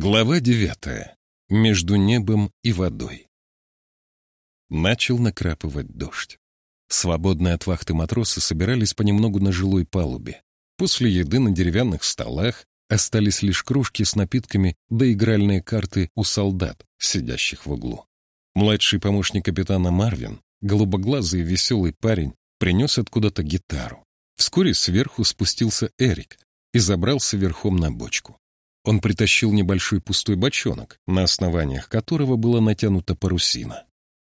Глава девятая. Между небом и водой. Начал накрапывать дождь. Свободные от вахты матросы собирались понемногу на жилой палубе. После еды на деревянных столах остались лишь кружки с напитками да игральные карты у солдат, сидящих в углу. Младший помощник капитана Марвин, голубоглазый и веселый парень, принес откуда-то гитару. Вскоре сверху спустился Эрик и забрался верхом на бочку. Он притащил небольшой пустой бочонок, на основаниях которого была натянута парусина.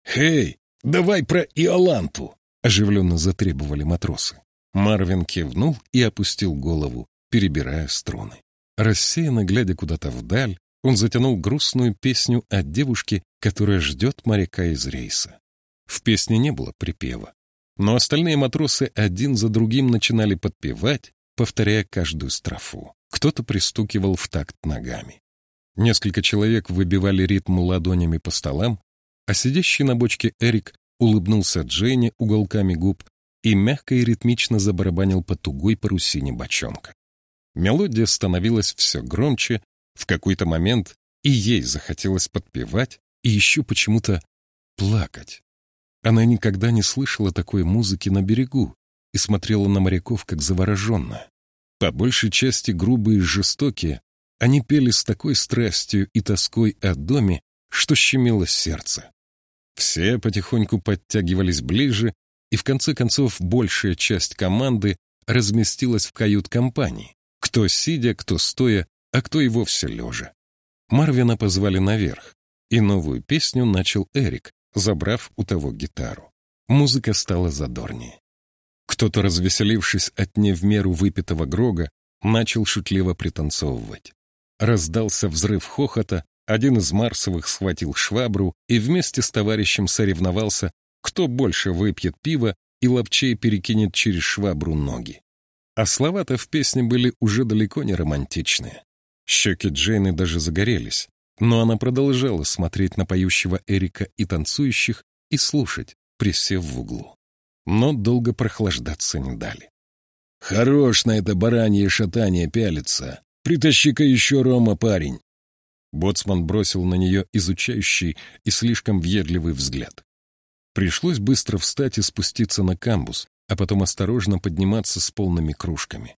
«Хей, давай про Иоланту!» — оживленно затребовали матросы. Марвин кивнул и опустил голову, перебирая струны. Рассеянно глядя куда-то вдаль, он затянул грустную песню о девушке, которая ждет моряка из рейса. В песне не было припева, но остальные матросы один за другим начинали подпевать, повторяя каждую строфу. Кто-то пристукивал в такт ногами. Несколько человек выбивали ритм ладонями по столам, а сидящий на бочке Эрик улыбнулся Дженни уголками губ и мягко и ритмично забарабанил по тугой парусине бочонка. Мелодия становилась все громче, в какой-то момент и ей захотелось подпевать и еще почему-то плакать. Она никогда не слышала такой музыки на берегу и смотрела на моряков как завороженная. По большей части грубые и жестокие, они пели с такой страстью и тоской о доме, что щемило сердце. Все потихоньку подтягивались ближе, и в конце концов большая часть команды разместилась в кают-компании, кто сидя, кто стоя, а кто и вовсе лежа. Марвина позвали наверх, и новую песню начал Эрик, забрав у того гитару. Музыка стала задорнее. Кто-то, развеселившись от не в меру выпитого грога, начал шутливо пританцовывать. Раздался взрыв хохота, один из Марсовых схватил швабру и вместе с товарищем соревновался, кто больше выпьет пива и ловчей перекинет через швабру ноги. А слова-то в песне были уже далеко не романтичные. Щеки Джейны даже загорелись, но она продолжала смотреть на поющего Эрика и танцующих и слушать, присев в углу но долго прохлаждаться не дали. «Хорош на это баранье шатание пялиться. Притащи-ка еще Рома, парень!» Боцман бросил на нее изучающий и слишком въедливый взгляд. Пришлось быстро встать и спуститься на камбус, а потом осторожно подниматься с полными кружками.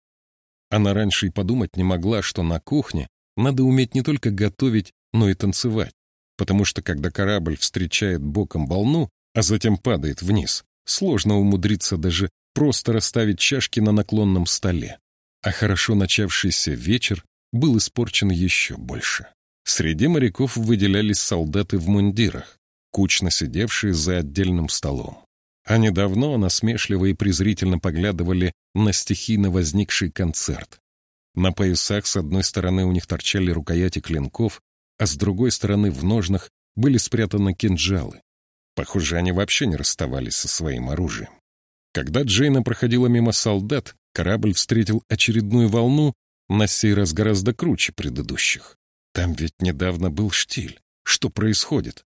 Она раньше и подумать не могла, что на кухне надо уметь не только готовить, но и танцевать, потому что когда корабль встречает боком волну, а затем падает вниз, Сложно умудриться даже просто расставить чашки на наклонном столе. А хорошо начавшийся вечер был испорчен еще больше. Среди моряков выделялись солдаты в мундирах, кучно сидевшие за отдельным столом. Они давно насмешливо и презрительно поглядывали на стихийно возникший концерт. На поясах с одной стороны у них торчали рукояти клинков, а с другой стороны в ножнах были спрятаны кинжалы. Похоже, они вообще не расставались со своим оружием. Когда Джейна проходила мимо солдат, корабль встретил очередную волну, на сей раз гораздо круче предыдущих. Там ведь недавно был штиль. Что происходит?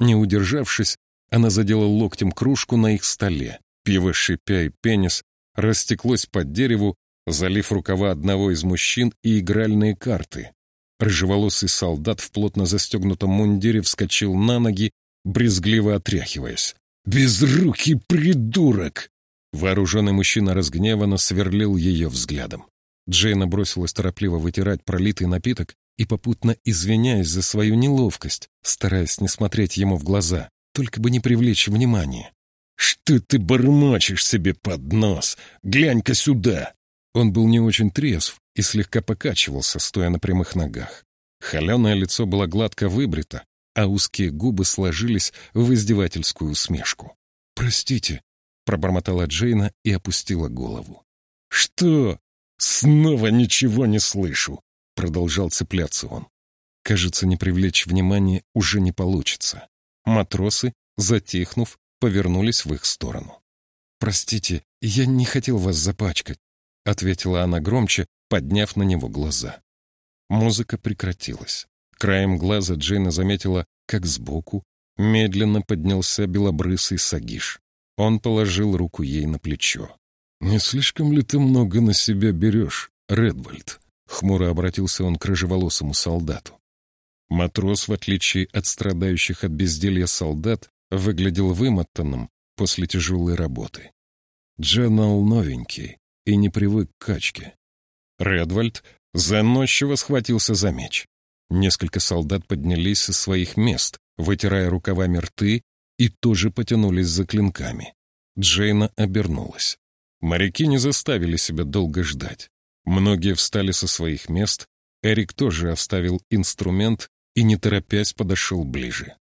Не удержавшись, она задела локтем кружку на их столе. Пиво, шипя и пенис, растеклось под дереву, залив рукава одного из мужчин и игральные карты. Рыжеволосый солдат в плотно застегнутом мундире вскочил на ноги брезгливо отряхиваясь. «Безрукий придурок!» Вооруженный мужчина разгневанно сверлил ее взглядом. Джейна бросилась торопливо вытирать пролитый напиток и попутно извиняясь за свою неловкость, стараясь не смотреть ему в глаза, только бы не привлечь внимания. «Что ты бормочешь себе под нос? Глянь-ка сюда!» Он был не очень трезв и слегка покачивался, стоя на прямых ногах. Холеное лицо было гладко выбрито, а узкие губы сложились в издевательскую усмешку. «Простите», — пробормотала Джейна и опустила голову. «Что? Снова ничего не слышу», — продолжал цепляться он. Кажется, не привлечь внимание уже не получится. Матросы, затихнув, повернулись в их сторону. «Простите, я не хотел вас запачкать», — ответила она громче, подняв на него глаза. Музыка прекратилась. Краем глаза Джейна заметила, как сбоку медленно поднялся белобрысый Сагиш. Он положил руку ей на плечо. «Не слишком ли ты много на себя берешь, Редвальд?» Хмуро обратился он к рыжеволосому солдату. Матрос, в отличие от страдающих от безделья солдат, выглядел вымотанным после тяжелой работы. Дженнал новенький и не привык к качке. Редвальд заносчиво схватился за меч. Несколько солдат поднялись со своих мест, вытирая рукавами рты, и тоже потянулись за клинками. Джейна обернулась. Моряки не заставили себя долго ждать. Многие встали со своих мест, Эрик тоже оставил инструмент и, не торопясь, подошел ближе.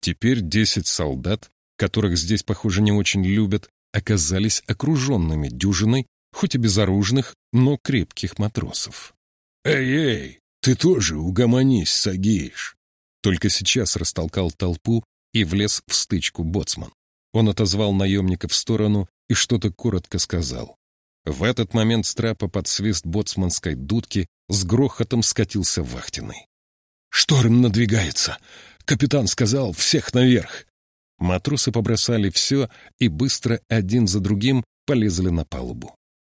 Теперь десять солдат, которых здесь, похоже, не очень любят, оказались окруженными дюжиной, хоть и безоружных, но крепких матросов. «Эй-эй, ты тоже угомонись, Сагиш!» Только сейчас растолкал толпу и влез в стычку боцман. Он отозвал наемника в сторону и что-то коротко сказал. В этот момент с трапа под свист боцманской дудки с грохотом скатился вахтенный. «Шторм надвигается! Капитан сказал, всех наверх!» Матросы побросали все и быстро один за другим полезли на палубу.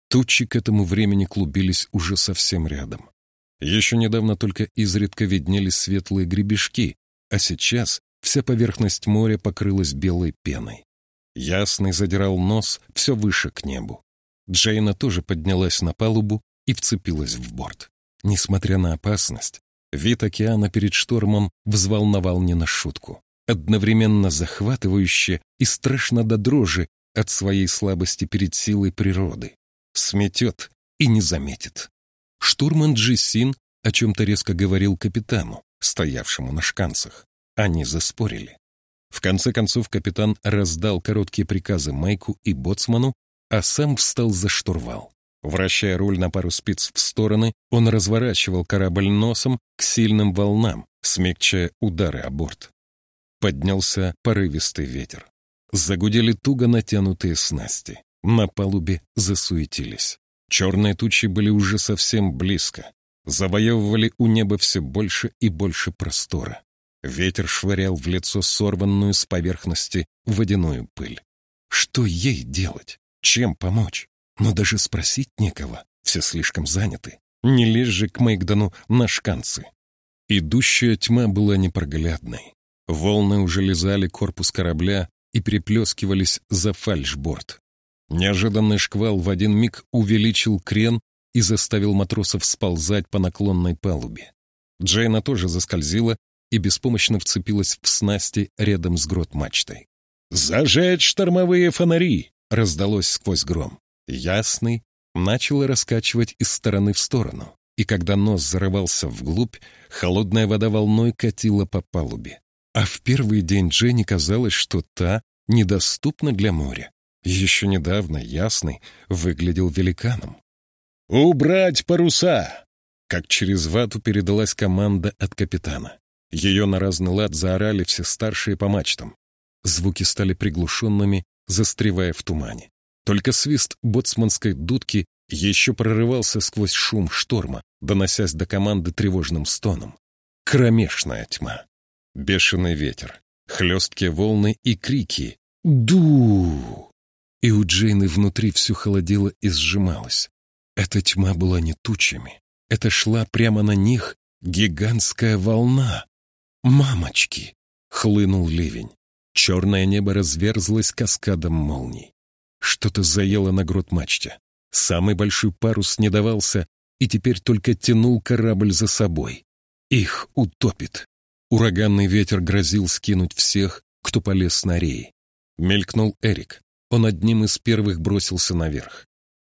Тучи к этому времени клубились уже совсем рядом. Еще недавно только изредка виднелись светлые гребешки, а сейчас вся поверхность моря покрылась белой пеной. Ясный задирал нос все выше к небу. Джейна тоже поднялась на палубу и вцепилась в борт. Несмотря на опасность, вид океана перед штормом взволновал не на шутку. Одновременно захватывающе и страшно до дрожи от своей слабости перед силой природы. Сметет и не заметит. Штурман Джисин о чем-то резко говорил капитану, стоявшему на шканцах. Они заспорили. В конце концов капитан раздал короткие приказы Майку и Боцману, а сам встал за штурвал. Вращая руль на пару спиц в стороны, он разворачивал корабль носом к сильным волнам, смягчая удары о борт. Поднялся порывистый ветер. Загудели туго натянутые снасти. На палубе засуетились. Черные тучи были уже совсем близко. Завоевывали у неба все больше и больше простора. Ветер швырял в лицо сорванную с поверхности водяную пыль. Что ей делать? Чем помочь? Но даже спросить некого. Все слишком заняты. Не лезь же к Мейгдану на шканцы. Идущая тьма была непроглядной. Волны уже лизали корпус корабля и переплескивались за фальшборд. Неожиданный шквал в один миг увеличил крен и заставил матросов сползать по наклонной палубе. Джейна тоже заскользила и беспомощно вцепилась в снасти рядом с грот-мачтой. «Зажечь штормовые фонари!» — раздалось сквозь гром. Ясный начал раскачивать из стороны в сторону, и когда нос зарывался вглубь, холодная вода волной катила по палубе. А в первый день Дженни казалось, что та недоступна для моря. Еще недавно Ясный выглядел великаном. «Убрать паруса!» Как через вату передалась команда от капитана. Ее на разный лад заорали все старшие по мачтам. Звуки стали приглушенными, застревая в тумане. Только свист боцманской дудки еще прорывался сквозь шум шторма, доносясь до команды тревожным стоном. Кромешная тьма. Бешеный ветер, хлесткие волны и крики «Ду!». И у Джейны внутри все холодело и сжималось. Эта тьма была не тучами. Это шла прямо на них гигантская волна. «Мамочки!» — хлынул ливень. Черное небо разверзлось каскадом молний. Что-то заело на грот мачте. Самый большой парус не давался и теперь только тянул корабль за собой. Их утопит. Ураганный ветер грозил скинуть всех, кто полез на реи. Мелькнул Эрик. Он одним из первых бросился наверх.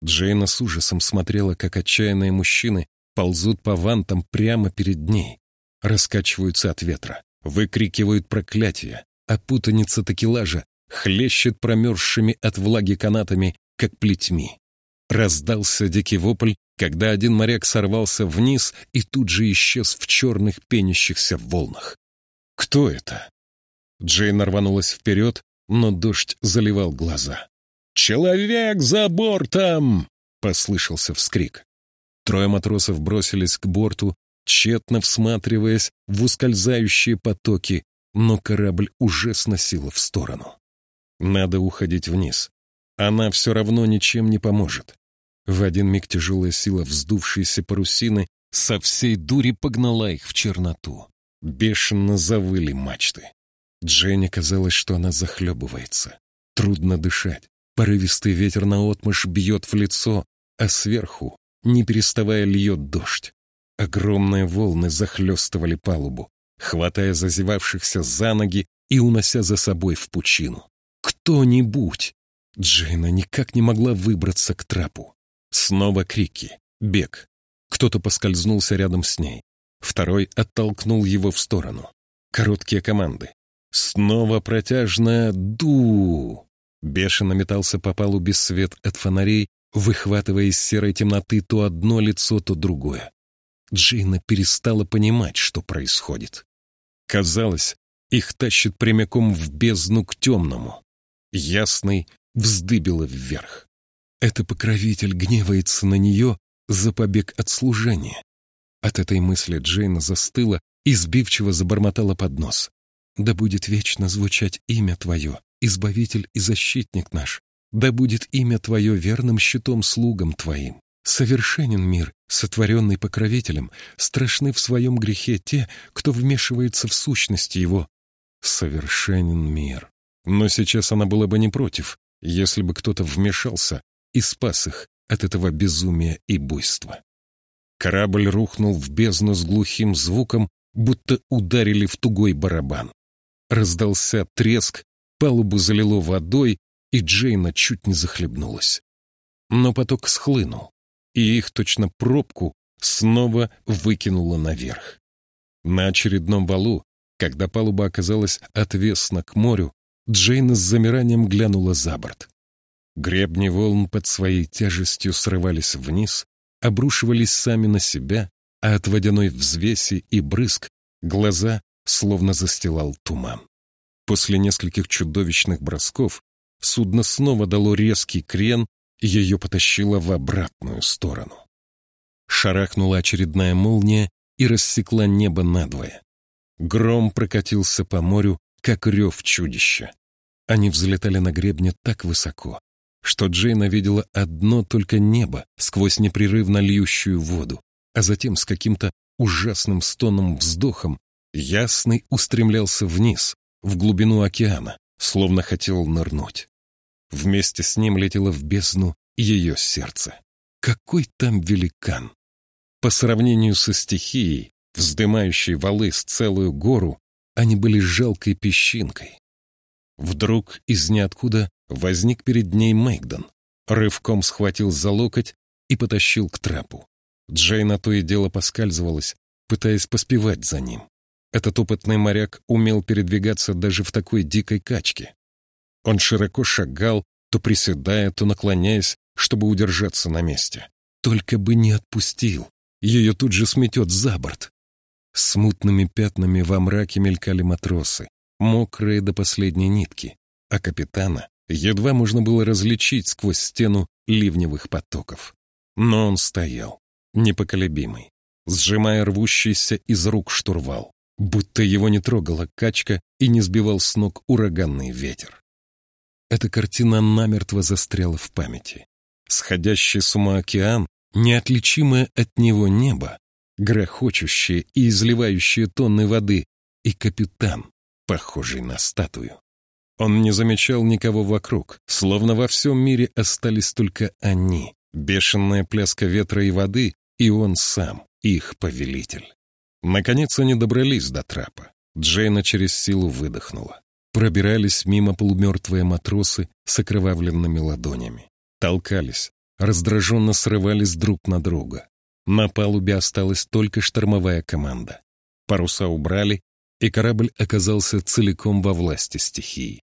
Джейна с ужасом смотрела, как отчаянные мужчины ползут по вантам прямо перед ней раскачиваются от ветра, выкрикивают проклятия, а путаница такелажа хлещет промерзшими от влаги канатами, как плетьми. Раздался дикий вопль, когда один моряк сорвался вниз и тут же исчез в черных пенящихся волнах. «Кто это?» Джейн рванулась вперед, но дождь заливал глаза. «Человек за бортом!» — послышался вскрик. Трое матросов бросились к борту, тщетно всматриваясь в ускользающие потоки, но корабль уже сносило в сторону. Надо уходить вниз. Она все равно ничем не поможет. В один миг тяжелая сила вздувшейся парусины со всей дури погнала их в черноту. Бешено завыли мачты. Дженни казалось, что она захлебывается. Трудно дышать. Порывистый ветер наотмашь бьет в лицо, а сверху, не переставая, льет дождь. Огромные волны захлестывали палубу, хватая зазевавшихся за ноги и унося за собой в пучину. «Кто-нибудь!» Джейна никак не могла выбраться к трапу. Снова крики, бег. Кто-то поскользнулся рядом с ней. Второй оттолкнул его в сторону. Короткие команды. Снова протяжное «ду». Бешено метался по палубе свет от фонарей, выхватывая из серой темноты то одно лицо, то другое. Джейна перестала понимать, что происходит. Казалось, их тащит прямиком в бездну к темному. Ясный вздыбило вверх. Это покровитель гневается на нее за побег от служения. От этой мысли Джейна застыла и сбивчиво забормотала под нос. «Да будет вечно звучать имя Твое, Избавитель и Защитник наш. Да будет имя Твое верным щитом слугам Твоим. Совершенен мир, сотворенный покровителем, страшны в своем грехе те, кто вмешивается в сущность его. Совершенен мир. Но сейчас она была бы не против, если бы кто-то вмешался и спас их от этого безумия и буйства. Корабль рухнул в бездну с глухим звуком, будто ударили в тугой барабан. Раздался треск, палубу залило водой, и Джейна чуть не захлебнулась. Но поток схлынул, и их, точно пробку, снова выкинуло наверх. На очередном валу, когда палуба оказалась отвесна к морю, Джейна с замиранием глянула за борт. Гребни волн под своей тяжестью срывались вниз, обрушивались сами на себя, а от водяной взвеси и брызг глаза словно застилал туман. После нескольких чудовищных бросков судно снова дало резкий крен, и ее потащило в обратную сторону. Шарахнула очередная молния и рассекла небо надвое. Гром прокатился по морю, как рев чудища. Они взлетали на гребне так высоко, что Джейна видела одно только небо сквозь непрерывно льющую воду, а затем с каким-то ужасным стоном-вздохом ясный устремлялся вниз, в глубину океана, словно хотел нырнуть. Вместе с ним летело в бездну ее сердце. Какой там великан! По сравнению со стихией, вздымающей валы с целую гору, они были жалкой песчинкой. Вдруг из ниоткуда возник перед ней Мэгдон, рывком схватил за локоть и потащил к трапу. Джейна то и дело поскальзывалась, пытаясь поспевать за ним. Этот опытный моряк умел передвигаться даже в такой дикой качке. Он широко шагал, то приседая, то наклоняясь, чтобы удержаться на месте. Только бы не отпустил, ее тут же сметет за борт. Смутными пятнами во мраке мелькали матросы, мокрые до последней нитки, а капитана едва можно было различить сквозь стену ливневых потоков. Но он стоял, непоколебимый, сжимая рвущийся из рук штурвал, будто его не трогала качка и не сбивал с ног ураганный ветер. Эта картина намертво застряла в памяти. Сходящий с ума океан, неотличимое от него небо, грохочущее и изливающее тонны воды, и капитан, похожий на статую. Он не замечал никого вокруг, словно во всем мире остались только они, бешеная пляска ветра и воды, и он сам, их повелитель. Наконец они добрались до трапа. Джейна через силу выдохнула. Пробирались мимо полумертвые матросы с окровавленными ладонями. Толкались, раздраженно срывались друг на друга. На палубе осталась только штормовая команда. Паруса убрали, и корабль оказался целиком во власти стихии.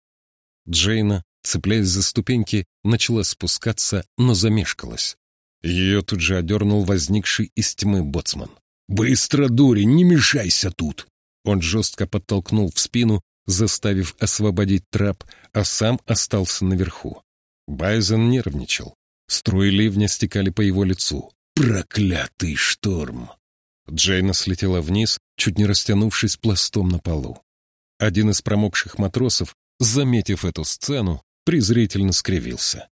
Джейна, цепляясь за ступеньки, начала спускаться, но замешкалась. Ее тут же одернул возникший из тьмы боцман. «Быстро, дури, не мешайся тут!» Он жестко подтолкнул в спину, заставив освободить трап, а сам остался наверху. Байзен нервничал. Струи ливня стекали по его лицу. «Проклятый шторм!» Джейна слетела вниз, чуть не растянувшись пластом на полу. Один из промокших матросов, заметив эту сцену, презрительно скривился.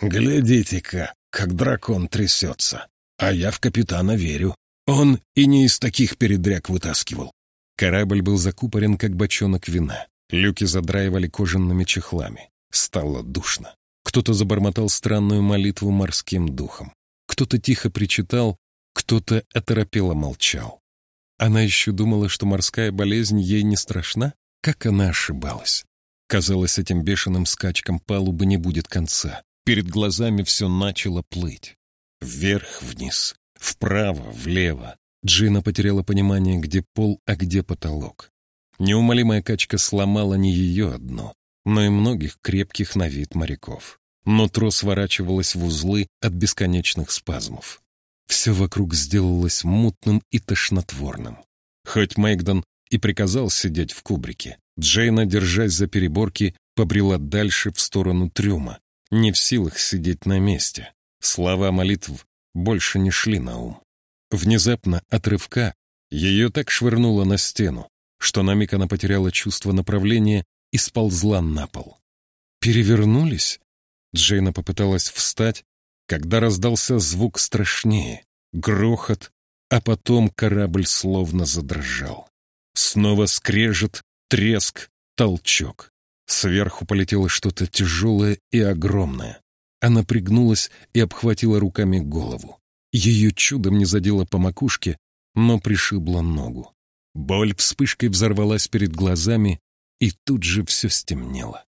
«Глядите-ка, как дракон трясется! А я в капитана верю. Он и не из таких передряг вытаскивал. Корабль был закупорен, как бочонок вина. Люки задраивали кожаными чехлами. Стало душно. Кто-то забормотал странную молитву морским духом. Кто-то тихо причитал, кто-то оторопело молчал. Она еще думала, что морская болезнь ей не страшна? Как она ошибалась? Казалось, этим бешеным скачком палубы не будет конца. Перед глазами все начало плыть. Вверх-вниз, вправо, влево. Джина потеряла понимание, где пол, а где потолок. Неумолимая качка сломала не ее одно, но и многих крепких на вид моряков. Нутро сворачивалось в узлы от бесконечных спазмов. Все вокруг сделалось мутным и тошнотворным. Хоть Мэгдон и приказал сидеть в кубрике, Джейна, держась за переборки, побрела дальше в сторону трюма, не в силах сидеть на месте. Слова молитв больше не шли на ум. Внезапно от рывка ее так швырнуло на стену, что на миг она потеряла чувство направления и сползла на пол. «Перевернулись?» Джейна попыталась встать, когда раздался звук страшнее, грохот, а потом корабль словно задрожал. Снова скрежет, треск, толчок. Сверху полетело что-то тяжелое и огромное. Она пригнулась и обхватила руками голову. Ее чудом не задело по макушке, но пришибла ногу. Боль вспышкой взорвалась перед глазами, и тут же все стемнело.